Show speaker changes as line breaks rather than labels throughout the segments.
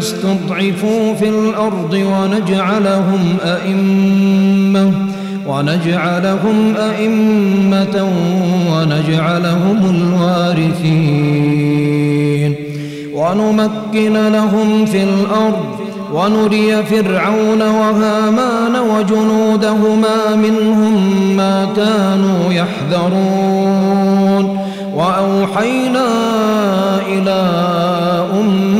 استضعفوا في الأرض ونجعلهم أئمة ونجعلهم أئمة ونجعلهم الوارثين. ونمكن لهم في الأرض ونري فرعون وهامان وجنودهما منهم ما كانوا يحذرون. وأوحينا إلى أم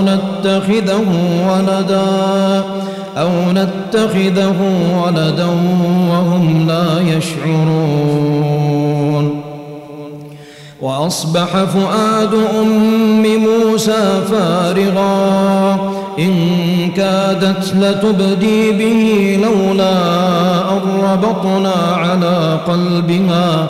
نتخذه ولدا أو نتخذه ولدا وهم لا يشعرون. وأصبح فؤاد أم موسى فارغا إن كادت لتبدي به لولا أن ربطنا على قلبها.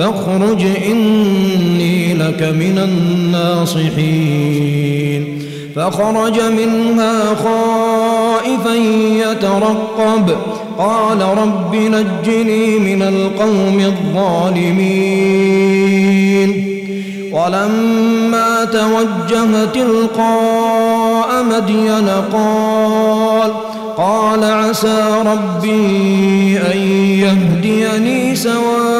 فاخرج إني لك من الناصحين. فخرج منها خائفا يترقب. قال رب نجني من القوم الظالمين. ولما توجه تلقاء مدين قال قال عسى ربي أن يهديني سواء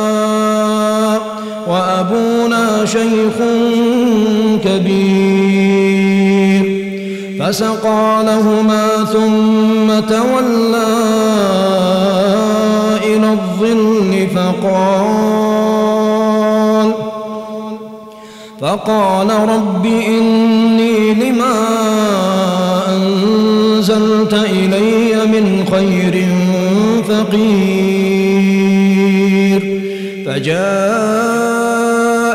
وأبونا شيخ كبير. فسقى لهما ثم تولى إلى الظل فقال فقال رب إني لما أنزلت إلي من خير فقير.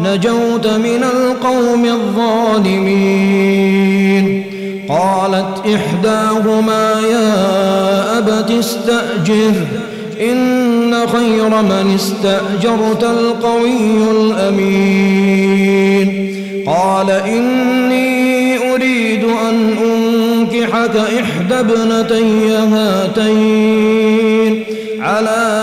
نجوت من القوم الظالمين. قالت إحداهما يا أبت استأجر إن خير من استأجرت القوي الأمين. قال إني أريد أن أنكحك إحدى ابنتي هاتين على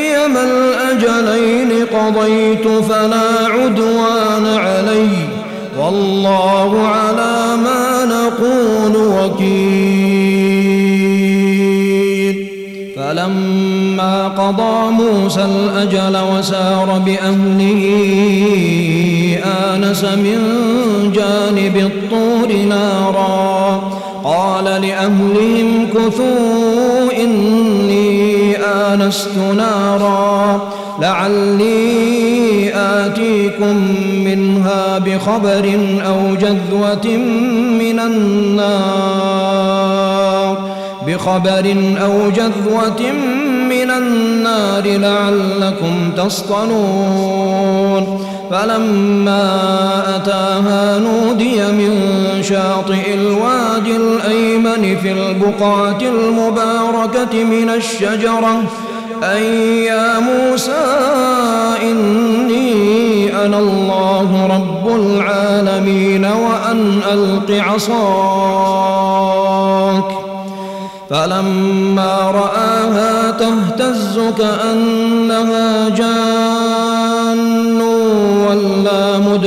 أيما الأجلين قضيت فلا عدوان علي. والله على ما نقول وكيل. فلما قضى موسى الأجل وسار بأهله آنس من جانب الطور نارا. قال لأهلهم كثوا إني آنست نارا. لعلي آتيكم منها بخبر أو جذوة من النار. بخبر أو جذوة من النار لعلكم تصطلون. فلما أتاها نودي من شاطئ الوادي الأيمن في البقعة المباركة من الشجرة أي يا موسى إني أنا الله رب العالمين وأن ألق عصاك. فلما رآها تهتز كأنها جان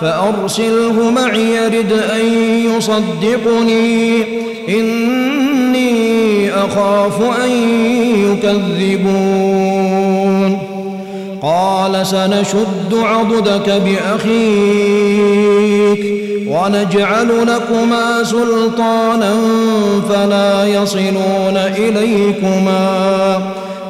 فأرسله معي يرد أن يصدقني. إني أخاف أن يكذبون. قال سنشد عضدك بأخيك ونجعل لكما سلطانا فلا يصلون إليكما.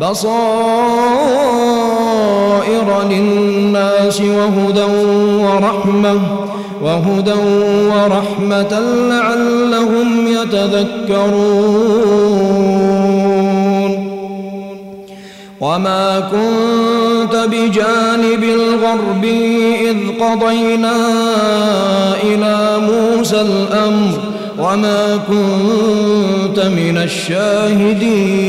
بصائر للناس وهدى ورحمة وهدى ورحمة لعلهم يتذكرون. وما كنت بجانب الغرب إذ قضينا إلى موسى الأمر وما كنت من الشاهدين.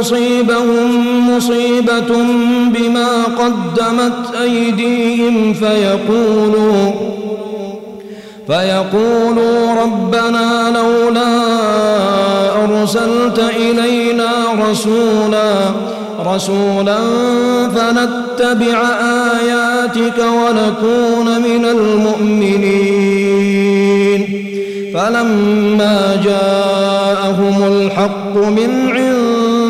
تصيبهم مصيبة بما قدمت أيديهم فيقولوا فيقولوا ربنا لولا أرسلت إلينا رسولا رسولا فنتبع آياتك ونكون من المؤمنين. فلما جاءهم الحق من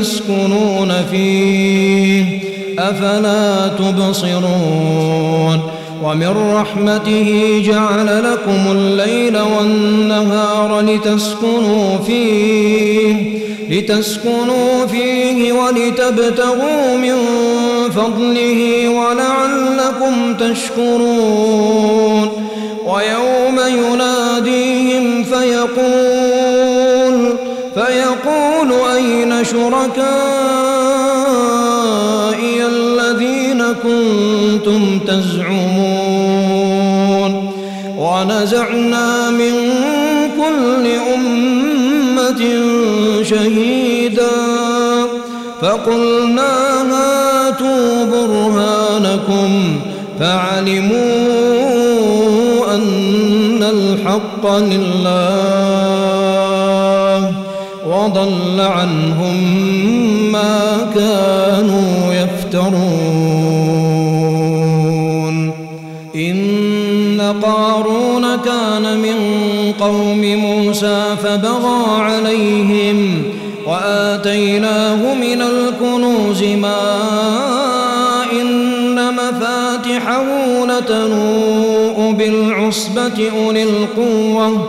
تسكنون فيه أفلا تبصرون ومن رحمته جعل لكم الليل والنهار لتسكنوا فيه لتسكنوا فيه ولتبتغوا من فضله ولعلكم تشكرون ويوم يناديهم فيقول فيقول أين شركائي الذين كنتم تزعمون ونزعنا من كل أمة شهيدا فقلنا هاتوا برهانكم فعلموا أن الحق لله وضل عنهم ما كانوا يفترون. إن قارون كان من قوم موسى فبغى عليهم وآتيناه من الكنوز ما إن مفاتحه لتنوء بالعصبة أولي القوة.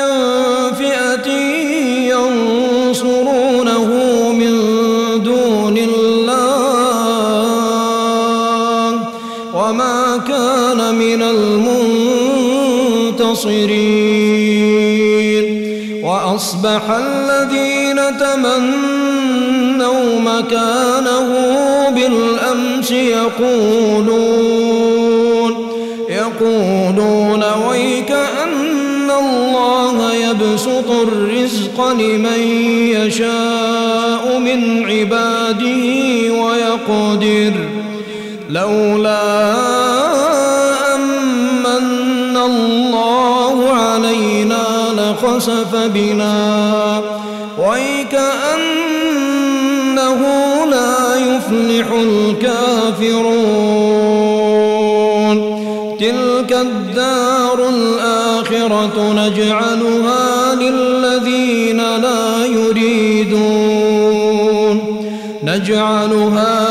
وأصبح الذين تمنوا مكانه بالأمس يقولون يقولون ويك أن الله يبسط الرزق لمن يشاء من عباده ويقدر لولا لخسف بنا ويكأنه لا يفلح الكافرون. تلك الدار الآخرة نجعلها للذين لا يريدون. نجعلها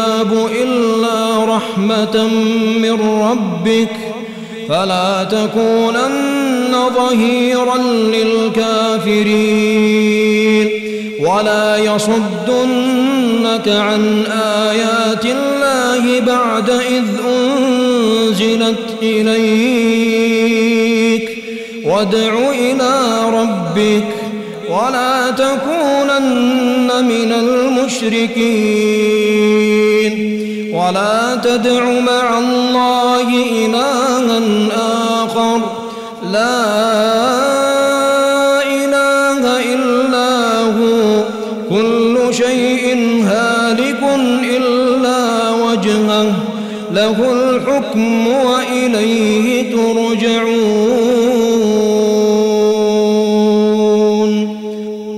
إلا رحمة من ربك فلا تكونن ظهيرا للكافرين ولا يصدنك عن آيات الله بعد إذ أنزلت إليك وادع إلى ربك ولا تكونن من المشركين ولا تدع مع الله إلها آخر. لا